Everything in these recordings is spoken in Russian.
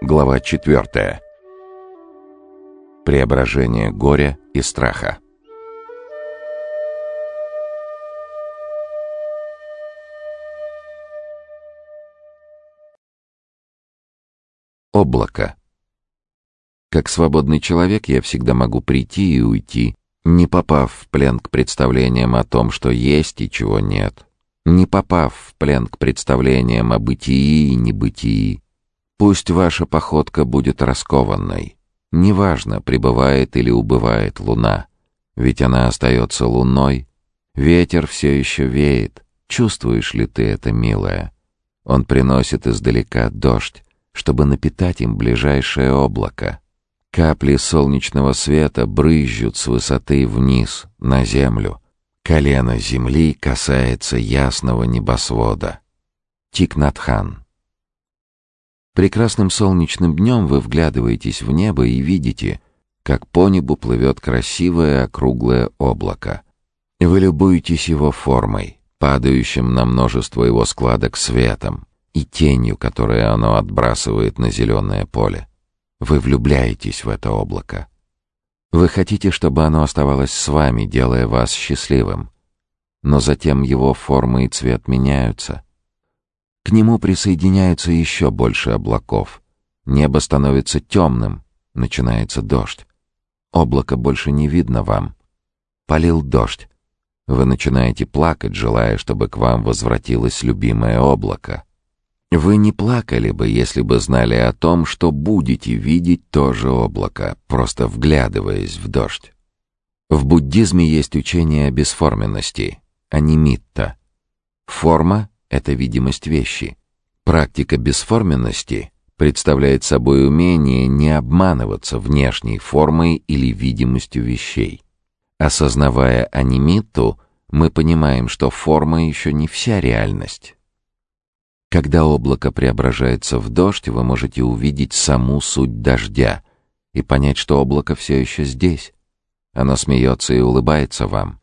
Глава 4. Преображение горя и страха. Облако. Как свободный человек я всегда могу прийти и уйти, не попав в плен к представлениям о том, что есть и чего нет, не попав в плен к представлениям о бытии и небытии, Пусть ваша походка будет раскованной. Неважно, прибывает или убывает луна, ведь она остается луной. Ветер все еще веет. Чувствуешь ли ты это, милая? Он приносит издалека дождь, чтобы напитать им ближайшее облако. Капли солнечного света брызжут с высоты вниз, на землю. Колено земли касается ясного небосвода. Тикнатхан. Прекрасным солнечным днем вы вглядываетесь в небо и видите, как по небу плывет красивое округлое облако. Вы любуетесь его формой, падающим на множество его складок светом и тенью, которую оно отбрасывает на зеленое поле. Вы влюбляетесь в это облако. Вы хотите, чтобы оно оставалось с вами, делая вас счастливым. Но затем его форма и цвет меняются — к нему присоединяется еще больше облаков. Небо становится темным, начинается дождь. Облако больше не видно вам. Полил дождь. Вы начинаете плакать, желая, чтобы к вам возвратилось любимое облако. Вы не плакали бы, если бы знали о том, что будете видеть то же облако, просто вглядываясь в дождь. В буддизме есть учение о бесформенности, анимитта. Форма это видимость вещи. Практика бесформенности представляет собой умение не обманываться внешней формой или видимостью вещей. Осознавая анимиту, мы понимаем, что форма еще не вся реальность. Когда облако преображается в дождь, вы можете увидеть саму суть дождя и понять, что облако все еще здесь. Оно смеется и улыбается вам.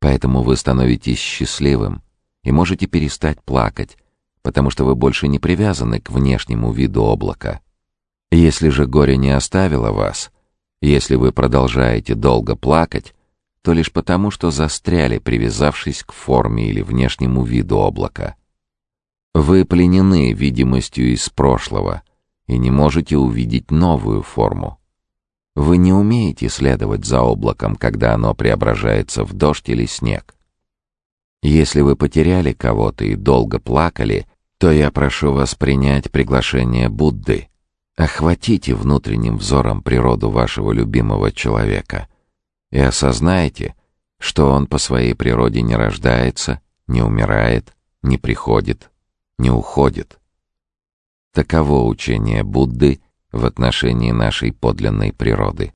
Поэтому вы становитесь счастливым, и можете перестать плакать, потому что вы больше не привязаны к внешнему виду облака. Если же горе не оставило вас, если вы продолжаете долго плакать, то лишь потому, что застряли, привязавшись к форме или внешнему виду облака. Вы пленены видимостью из прошлого и не можете увидеть новую форму. Вы не умеете следовать за облаком, когда оно преображается в дождь или снег. Если вы потеряли кого-то и долго плакали, то я прошу вас принять приглашение Будды. Охватите внутренним взором природу вашего любимого человека и осознайте, что он по своей природе не рождается, не умирает, не приходит, не уходит. Таково учение Будды в отношении нашей подлинной природы.